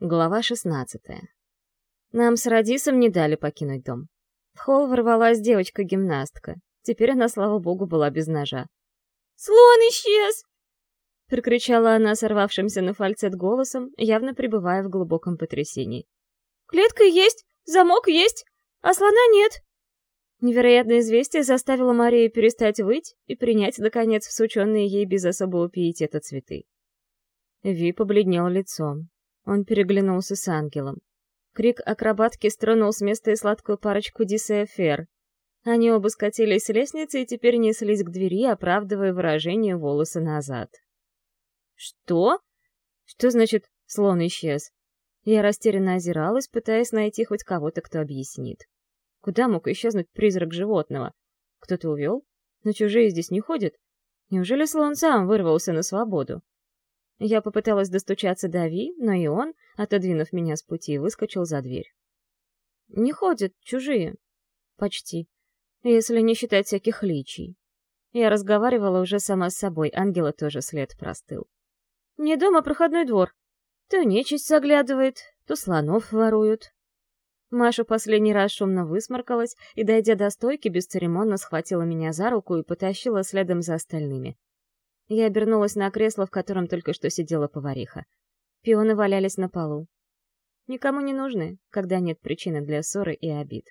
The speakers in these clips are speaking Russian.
Глава 16. Нам с Радисом не дали покинуть дом. В холл ворвалась девочка-гимнастка. Теперь она, слава богу, была без ножа. «Слон исчез!» — прикричала она сорвавшимся на фальцет голосом, явно пребывая в глубоком потрясении. «Клетка есть, замок есть, а слона нет!» Невероятное известие заставило Марию перестать выть и принять, наконец, всученные ей без особого пиетета цветы. Ви побледнел лицом. Он переглянулся с ангелом. Крик акробатки стронул с места и сладкую парочку Дисея Фер. Они оба скатились с лестницы и теперь неслись к двери, оправдывая выражение волосы назад. «Что? Что значит «слон исчез»?» Я растерянно озиралась, пытаясь найти хоть кого-то, кто объяснит. Куда мог исчезнуть призрак животного? Кто-то увел? Но чужие здесь не ходят. Неужели слон сам вырвался на свободу? Я попыталась достучаться до Ви, но и он, отодвинув меня с пути, выскочил за дверь. Не ходят чужие. Почти. Если не считать всяких личий. Я разговаривала уже сама с собой, ангела тоже след простыл. Не дома проходной двор. То нечисть заглядывает, то слонов воруют. Маша последний раз шумно высморкалась и, дойдя до стойки, бесцеремонно схватила меня за руку и потащила следом за остальными. Я обернулась на кресло, в котором только что сидела повариха. Пионы валялись на полу. Никому не нужны, когда нет причины для ссоры и обид.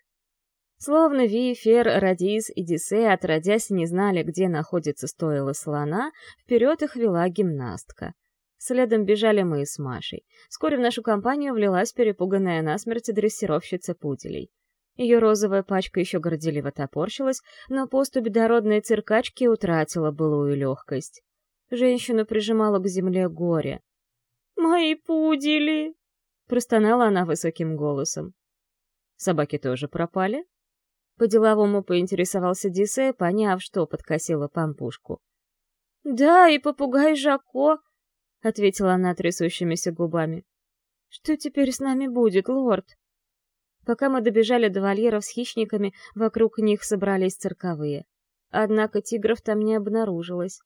Словно Ви, Фер, Радис и Дисей, отродясь, не знали, где находится стойло слона, вперед их вела гимнастка. Следом бежали мы с Машей. Вскоре в нашу компанию влилась перепуганная насмерть дрессировщица пуделей. Ее розовая пачка еще горделиво топорщилась, но поступь дородной циркачки утратила былую легкость. Женщину прижимала к земле горе. «Мои пудели!» — простонала она высоким голосом. «Собаки тоже пропали?» По-деловому поинтересовался Дисе, поняв, что подкосила пампушку. «Да, и попугай Жако», — ответила она трясущимися губами. «Что теперь с нами будет, лорд?» Пока мы добежали до вольеров с хищниками, вокруг них собрались цирковые. Однако тигров там не обнаружилось.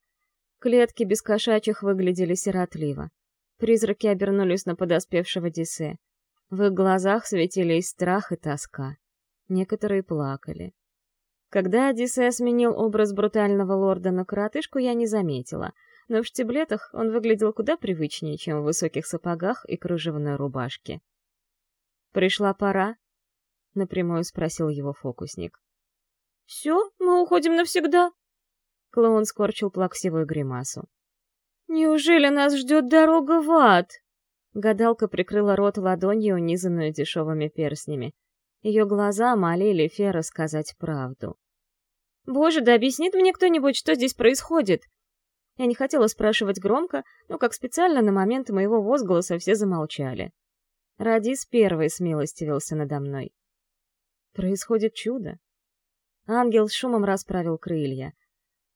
Клетки без кошачьих выглядели сиротливо. Призраки обернулись на подоспевшего Дисе. В их глазах светились страх и тоска. Некоторые плакали. Когда Одиссея сменил образ брутального лорда на коротышку, я не заметила, но в штиблетах он выглядел куда привычнее, чем в высоких сапогах и кружевной рубашке. «Пришла пора?» — напрямую спросил его фокусник. «Все, мы уходим навсегда?» Клоун скорчил плаксивую гримасу. «Неужели нас ждет дорога в ад?» Гадалка прикрыла рот ладонью, унизанную дешевыми перстнями. Ее глаза молили Фера сказать правду. «Боже, да объяснит мне кто-нибудь, что здесь происходит?» Я не хотела спрашивать громко, но как специально на момент моего возгласа все замолчали. Радис первый смилостивился надо мной. Происходит чудо. Ангел с шумом расправил крылья.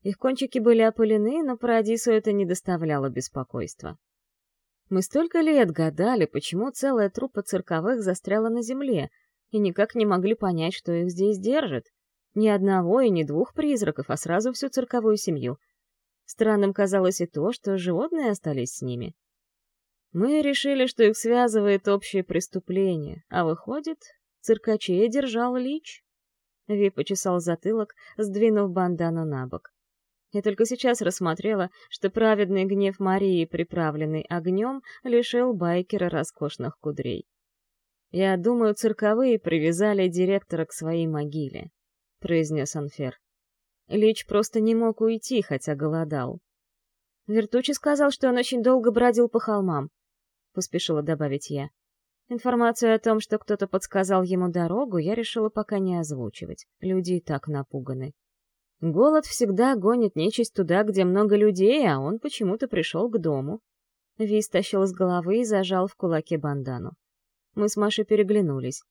Их кончики были опылены, но Парадису это не доставляло беспокойства. Мы столько лет гадали, почему целая труппа цирковых застряла на земле, и никак не могли понять, что их здесь держит. Ни одного и ни двух призраков, а сразу всю цирковую семью. Странным казалось и то, что животные остались с ними. Мы решили, что их связывает общее преступление, а выходит, Циркачей держал лич. Ви почесал затылок, сдвинув бандану на бок. Я только сейчас рассмотрела, что праведный гнев Марии, приправленный огнем, лишил байкера роскошных кудрей. «Я думаю, цирковые привязали директора к своей могиле», — произнес Анфер. Лич просто не мог уйти, хотя голодал. Вертучи сказал, что он очень долго бродил по холмам, — поспешила добавить я. Информацию о том, что кто-то подсказал ему дорогу, я решила пока не озвучивать. Люди и так напуганы. Голод всегда гонит нечисть туда, где много людей, а он почему-то пришел к дому. Ви стащил с головы и зажал в кулаке бандану. Мы с Машей переглянулись.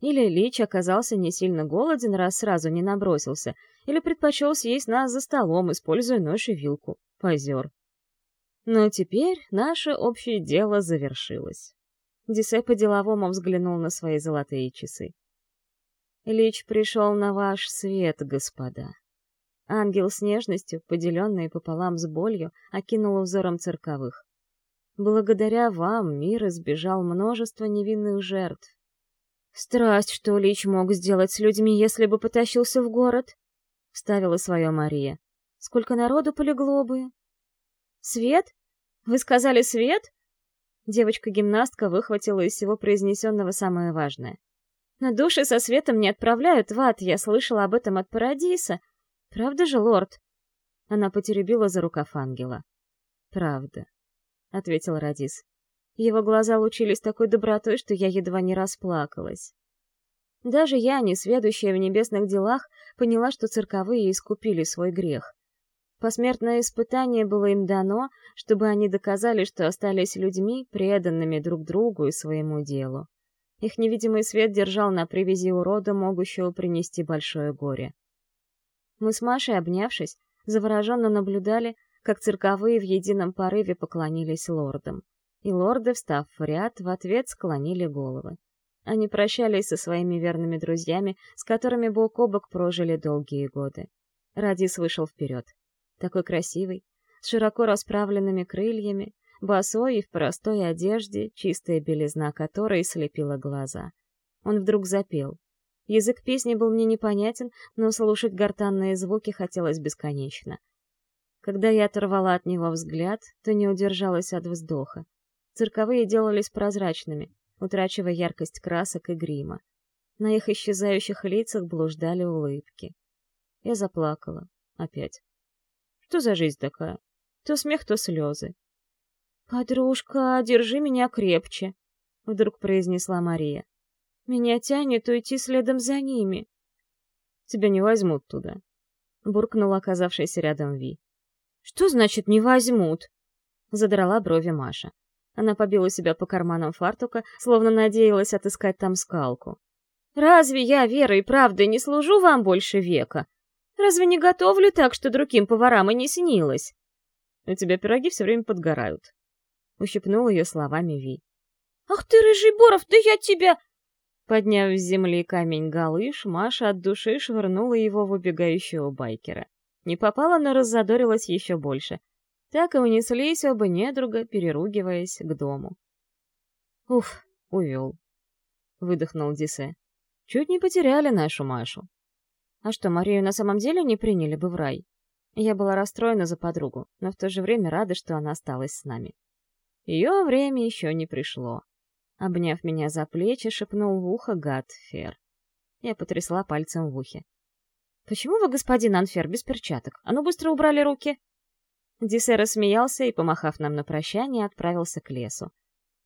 Или Лич оказался не сильно голоден, раз сразу не набросился, или предпочел съесть нас за столом, используя нож и вилку. Позер. Но теперь наше общее дело завершилось. Дисе по-деловому взглянул на свои золотые часы. «Лич пришел на ваш свет, господа». Ангел с нежностью, поделенный пополам с болью, окинул взором цирковых. Благодаря вам мир избежал множества невинных жертв. Страсть, что Лич мог сделать с людьми, если бы потащился в город? Вставила свое Мария. Сколько народу полегло бы? Свет? Вы сказали свет? Девочка-гимнастка выхватила из всего произнесенного самое важное. Но души со светом не отправляют в ад, я слышала об этом от Парадиса. Правда же, лорд? Она потеребила за рукав ангела. Правда. — ответил Радис. Его глаза лучились такой добротой, что я едва не расплакалась. Даже я, не сведущая в небесных делах, поняла, что цирковые искупили свой грех. Посмертное испытание было им дано, чтобы они доказали, что остались людьми, преданными друг другу и своему делу. Их невидимый свет держал на привязи урода, могущего принести большое горе. Мы с Машей, обнявшись, завороженно наблюдали, как цирковые в едином порыве поклонились лордам. И лорды, встав в ряд, в ответ склонили головы. Они прощались со своими верными друзьями, с которыми бок о бок прожили долгие годы. Радис вышел вперед. Такой красивый, с широко расправленными крыльями, босой и в простой одежде, чистая белизна которой слепила глаза. Он вдруг запел. Язык песни был мне непонятен, но слушать гортанные звуки хотелось бесконечно. Когда я оторвала от него взгляд, то не удержалась от вздоха. Цирковые делались прозрачными, утрачивая яркость красок и грима. На их исчезающих лицах блуждали улыбки. Я заплакала. Опять. Что за жизнь такая? То смех, то слезы. «Подружка, держи меня крепче», — вдруг произнесла Мария. «Меня тянет уйти следом за ними». «Тебя не возьмут туда», — буркнул оказавшийся рядом Ви. «Что значит «не возьмут»?» — задрала брови Маша. Она побила себя по карманам фартука, словно надеялась отыскать там скалку. «Разве я, Вера и правда, не служу вам больше века? Разве не готовлю так, что другим поварам и не снилось?» «У тебя пироги все время подгорают», — ущипнул ее словами Ви. «Ах ты, рыжий Боров, да я тебя...» Подняв с земли камень галыш, Маша от души швырнула его в убегающего байкера. Не попала, но раззадорилась еще больше. Так и унеслись оба недруга, переругиваясь к дому. «Уф, увел», — выдохнул Дисе. «Чуть не потеряли нашу Машу». А что, Марию на самом деле не приняли бы в рай? Я была расстроена за подругу, но в то же время рада, что она осталась с нами. Ее время еще не пришло. Обняв меня за плечи, шепнул в ухо гад Фер. Я потрясла пальцем в ухе. «Почему вы, господин Анфер, без перчаток? А ну быстро убрали руки!» Дисе рассмеялся и, помахав нам на прощание, отправился к лесу.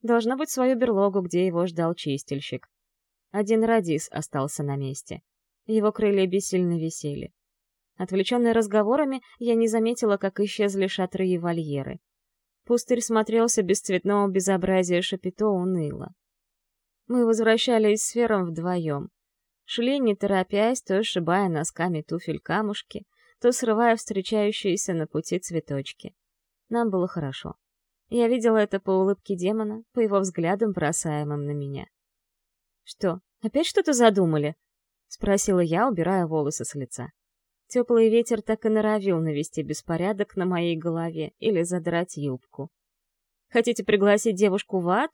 Должно быть свою берлогу, где его ждал чистильщик. Один радис остался на месте. Его крылья бессильно висели. Отвлеченная разговорами, я не заметила, как исчезли шатры и вольеры. Пустырь смотрелся без цветного безобразия шапито уныло. Мы возвращались с Фером вдвоем. Шли, не торопясь, то сшибая носками туфель камушки, то срывая встречающиеся на пути цветочки. Нам было хорошо. Я видела это по улыбке демона, по его взглядам, бросаемым на меня. «Что, опять что-то задумали?» — спросила я, убирая волосы с лица. Теплый ветер так и норовил навести беспорядок на моей голове или задрать юбку. «Хотите пригласить девушку в ад?»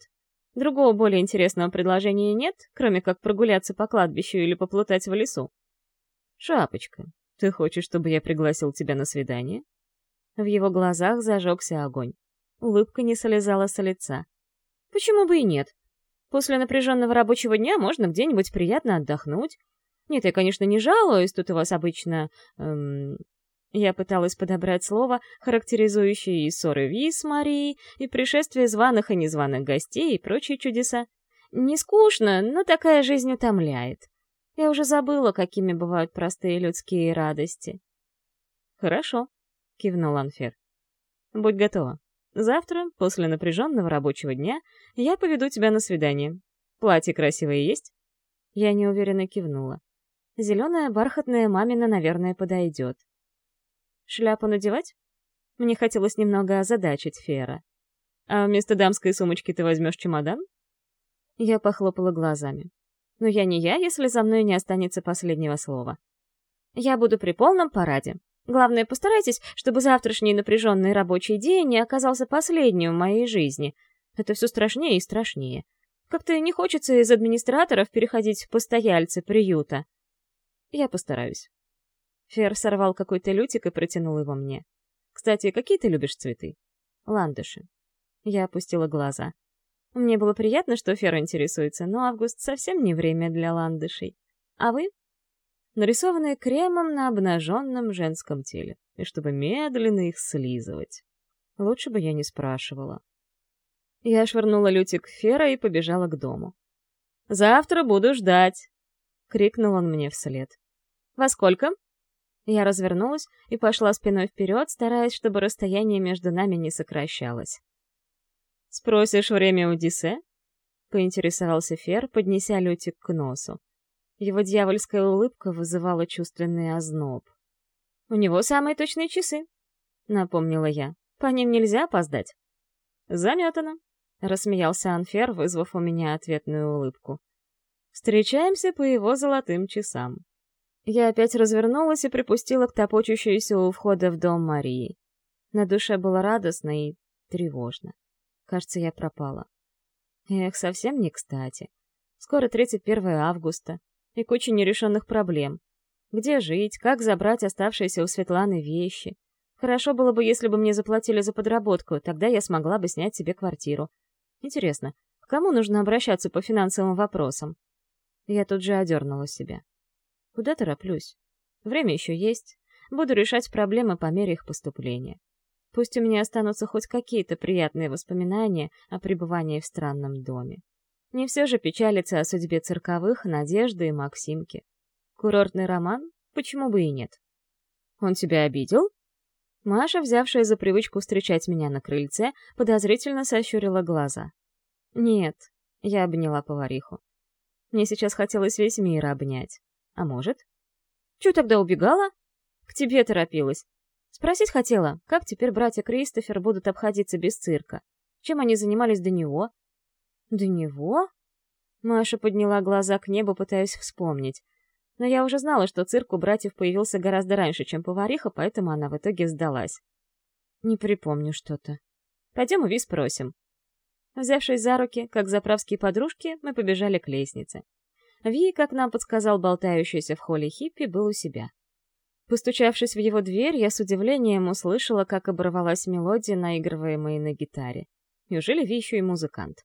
Другого более интересного предложения нет, кроме как прогуляться по кладбищу или поплутать в лесу. «Шапочка, ты хочешь, чтобы я пригласил тебя на свидание?» В его глазах зажегся огонь. Улыбка не солезала с лица. «Почему бы и нет? После напряженного рабочего дня можно где-нибудь приятно отдохнуть. Нет, я, конечно, не жалуюсь, тут у вас обычно... Эм, я пыталась подобрать слово, характеризующее и ссоры Ви с Марией, и пришествие званых и незваных гостей, и прочие чудеса. Не скучно, но такая жизнь утомляет. Я уже забыла, какими бывают простые людские радости. «Хорошо», — кивнул Анфер. «Будь готова. Завтра, после напряженного рабочего дня, я поведу тебя на свидание. Платье красивое есть?» Я неуверенно кивнула. Зеленая бархатная мамина, наверное, подойдет. Шляпу надевать? Мне хотелось немного озадачить Фера. А вместо дамской сумочки ты возьмешь чемодан? Я похлопала глазами. Но я не я, если за мной не останется последнего слова. Я буду при полном параде. Главное, постарайтесь, чтобы завтрашний напряженный рабочий день не оказался последним в моей жизни. Это все страшнее и страшнее. Как-то не хочется из администраторов переходить в постояльцы приюта. Я постараюсь. Фер сорвал какой-то лютик и протянул его мне. Кстати, какие ты любишь цветы? Ландыши. Я опустила глаза. Мне было приятно, что Фер интересуется, но август совсем не время для ландышей. А вы? Нарисованные кремом на обнаженном женском теле, и чтобы медленно их слизывать. Лучше бы я не спрашивала. Я швырнула лютик Фера и побежала к дому. «Завтра буду ждать!» — крикнул он мне вслед. «Во сколько?» Я развернулась и пошла спиной вперед, стараясь, чтобы расстояние между нами не сокращалось. «Спросишь время Одиссе?» — поинтересовался Фер, поднеся лютик к носу. Его дьявольская улыбка вызывала чувственный озноб. «У него самые точные часы», — напомнила я. «По ним нельзя опоздать». «Заметано», — рассмеялся Анфер, вызвав у меня ответную улыбку. «Встречаемся по его золотым часам». Я опять развернулась и припустила к топочущейся у входа в дом Марии. На душе было радостно и тревожно. Кажется, я пропала. Эх, совсем не кстати. Скоро 31 августа, и куча нерешенных проблем. Где жить, как забрать оставшиеся у Светланы вещи. Хорошо было бы, если бы мне заплатили за подработку, тогда я смогла бы снять себе квартиру. Интересно, к кому нужно обращаться по финансовым вопросам? Я тут же одернула себя. Куда тороплюсь? Время еще есть. Буду решать проблемы по мере их поступления. Пусть у меня останутся хоть какие-то приятные воспоминания о пребывании в странном доме. Не все же печалиться о судьбе цирковых, Надежды и Максимки. Курортный роман? Почему бы и нет? Он тебя обидел? Маша, взявшая за привычку встречать меня на крыльце, подозрительно сощурила глаза. «Нет», — я обняла повариху. Мне сейчас хотелось весь мир обнять. А может? Чё тогда убегала? К тебе торопилась. Спросить хотела, как теперь братья Кристофер будут обходиться без цирка? Чем они занимались до него? До него? Маша подняла глаза к небу, пытаясь вспомнить. Но я уже знала, что цирк у братьев появился гораздо раньше, чем повариха, поэтому она в итоге сдалась. Не припомню что-то. Пойдем у Ви спросим. Взявшись за руки, как заправские подружки, мы побежали к лестнице. Ви, как нам подсказал болтающийся в холле хиппи, был у себя. Постучавшись в его дверь, я с удивлением услышала, как оборвалась мелодия, наигрываемая на гитаре. Неужели Ви еще и музыкант?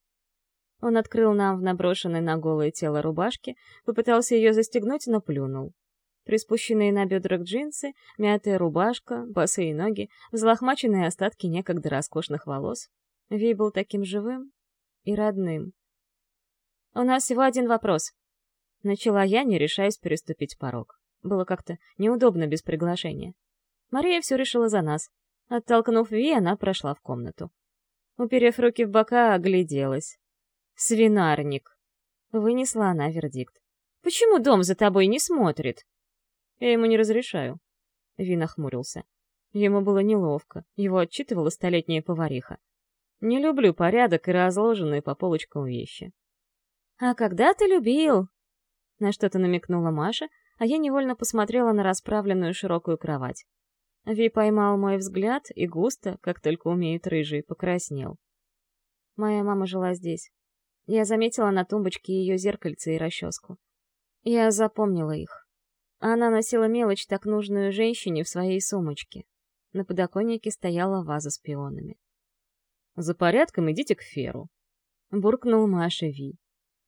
Он открыл нам в наброшенной на голое тело рубашке, попытался ее застегнуть, но плюнул. Приспущенные на бедрах джинсы, мятая рубашка, босые ноги, взлохмаченные остатки некогда роскошных волос. Ви был таким живым и родным. «У нас всего один вопрос», — начала я, не решаясь переступить порог. Было как-то неудобно без приглашения. Мария все решила за нас. Оттолкнув Ви, она прошла в комнату. Уперев руки в бока, огляделась. «Свинарник!» — вынесла она вердикт. «Почему дом за тобой не смотрит?» «Я ему не разрешаю». Ви нахмурился. Ему было неловко, его отчитывала столетняя повариха. «Не люблю порядок и разложенные по полочкам вещи». «А когда ты любил?» На что-то намекнула Маша, а я невольно посмотрела на расправленную широкую кровать. Ви поймал мой взгляд и густо, как только умеют рыжие, покраснел. Моя мама жила здесь. Я заметила на тумбочке ее зеркальце и расческу. Я запомнила их. Она носила мелочь, так нужную женщине, в своей сумочке. На подоконнике стояла ваза с пионами. «За порядком идите к Феру», — буркнул Маша Ви.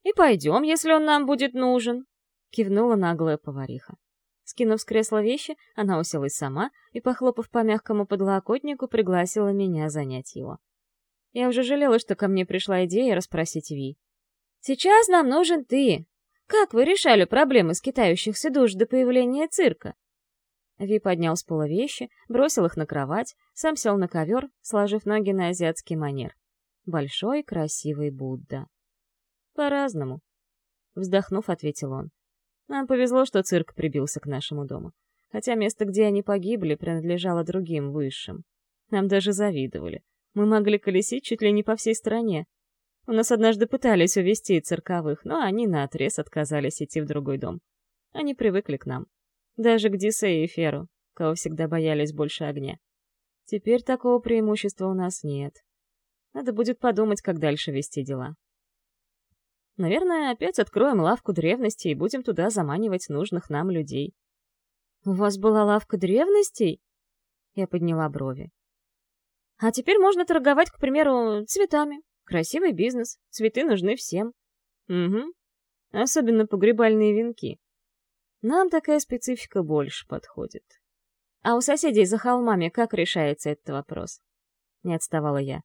«И пойдем, если он нам будет нужен», — кивнула наглая повариха. Скинув с кресла вещи, она уселась сама и, похлопав по мягкому подлокотнику, пригласила меня занять его. Я уже жалела, что ко мне пришла идея расспросить Ви. «Сейчас нам нужен ты. Как вы решали проблемы скитающихся душ до появления цирка?» Ви поднял с пола вещи, бросил их на кровать, сам сел на ковер, сложив ноги на азиатский манер. Большой красивый Будда. «По-разному», — вздохнув, ответил он. «Нам повезло, что цирк прибился к нашему дому. Хотя место, где они погибли, принадлежало другим, высшим. Нам даже завидовали. Мы могли колесить чуть ли не по всей стране. У нас однажды пытались увезти цирковых, но они наотрез отказались идти в другой дом. Они привыкли к нам. Даже к Дисе и Феру. кого всегда боялись больше огня. Теперь такого преимущества у нас нет. Надо будет подумать, как дальше вести дела. Наверное, опять откроем лавку древностей и будем туда заманивать нужных нам людей. «У вас была лавка древностей?» Я подняла брови. «А теперь можно торговать, к примеру, цветами. Красивый бизнес. Цветы нужны всем». «Угу. Особенно погребальные венки. Нам такая специфика больше подходит». «А у соседей за холмами как решается этот вопрос?» Не отставала я.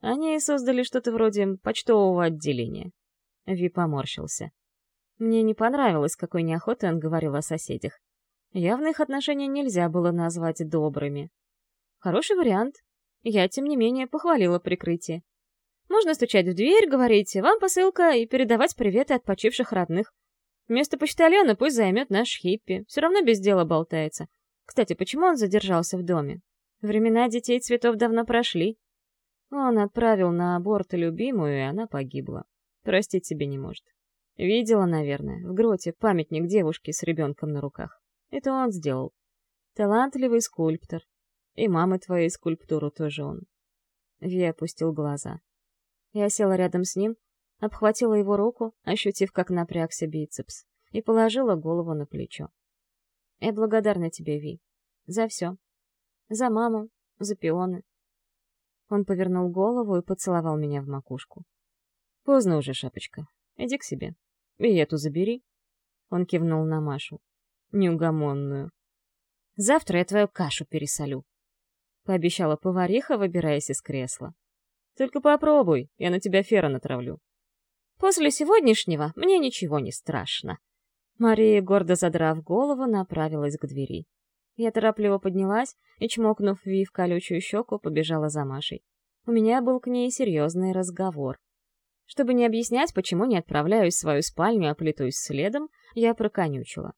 Они создали что-то вроде почтового отделения. Ви поморщился. Мне не понравилось, какой неохотой он говорил о соседях. Явно их отношения нельзя было назвать добрыми. Хороший вариант. Я, тем не менее, похвалила прикрытие. Можно стучать в дверь, говорить «Вам посылка» и передавать приветы от почивших родных. Вместо почтальона пусть займет наш хиппи. Все равно без дела болтается. Кстати, почему он задержался в доме? Времена детей цветов давно прошли. Он отправил на аборт любимую, и она погибла. Простить себе не может. Видела, наверное, в гроте памятник девушки с ребенком на руках. Это он сделал. Талантливый скульптор. И мамы твоей скульптуру тоже он. Ви опустил глаза. Я села рядом с ним, обхватила его руку, ощутив, как напрягся бицепс, и положила голову на плечо. Я благодарна тебе, Ви. За все. За маму, за пионы. Он повернул голову и поцеловал меня в макушку. Поздно уже, шапочка. Иди к себе. И эту забери. Он кивнул на Машу. Неугомонную. Завтра я твою кашу пересолю. Пообещала повариха, выбираясь из кресла. Только попробуй, я на тебя фера натравлю. После сегодняшнего мне ничего не страшно. Мария, гордо задрав голову, направилась к двери. Я торопливо поднялась и, чмокнув Ви в колючую щеку, побежала за Машей. У меня был к ней серьезный разговор. Чтобы не объяснять, почему не отправляюсь в свою спальню, а плетусь следом, я проконючила.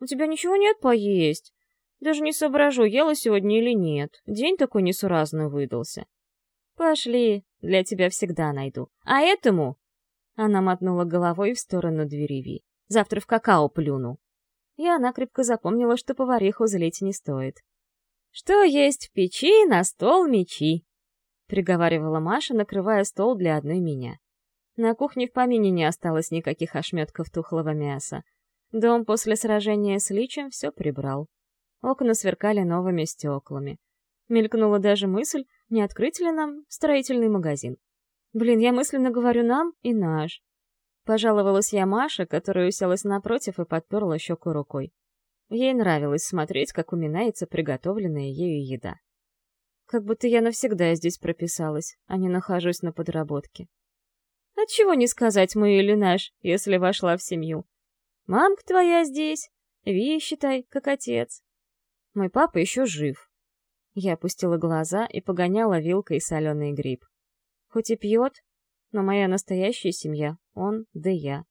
«У тебя ничего нет поесть? Даже не соображу, ела сегодня или нет. День такой несуразный выдался». «Пошли, для тебя всегда найду. А этому...» Она мотнула головой в сторону двери Ви. «Завтра в какао плюну». И она крепко запомнила, что повариху злить не стоит. «Что есть в печи, на стол мечи», — приговаривала Маша, накрывая стол для одной меня. На кухне в помине не осталось никаких ошметков тухлого мяса. Дом после сражения с Личем все прибрал. Окна сверкали новыми стеклами. Мелькнула даже мысль, не открыть ли нам строительный магазин. Блин, я мысленно говорю «нам» и «наш». Пожаловалась я Маше, которая уселась напротив и подперла щеку рукой. Ей нравилось смотреть, как уминается приготовленная ею еда. Как будто я навсегда здесь прописалась, а не нахожусь на подработке. Отчего не сказать мы или наш, если вошла в семью? Мамка твоя здесь, Ви, считай, как отец. Мой папа еще жив. Я опустила глаза и погоняла вилкой соленый гриб. Хоть и пьет, но моя настоящая семья — он да я.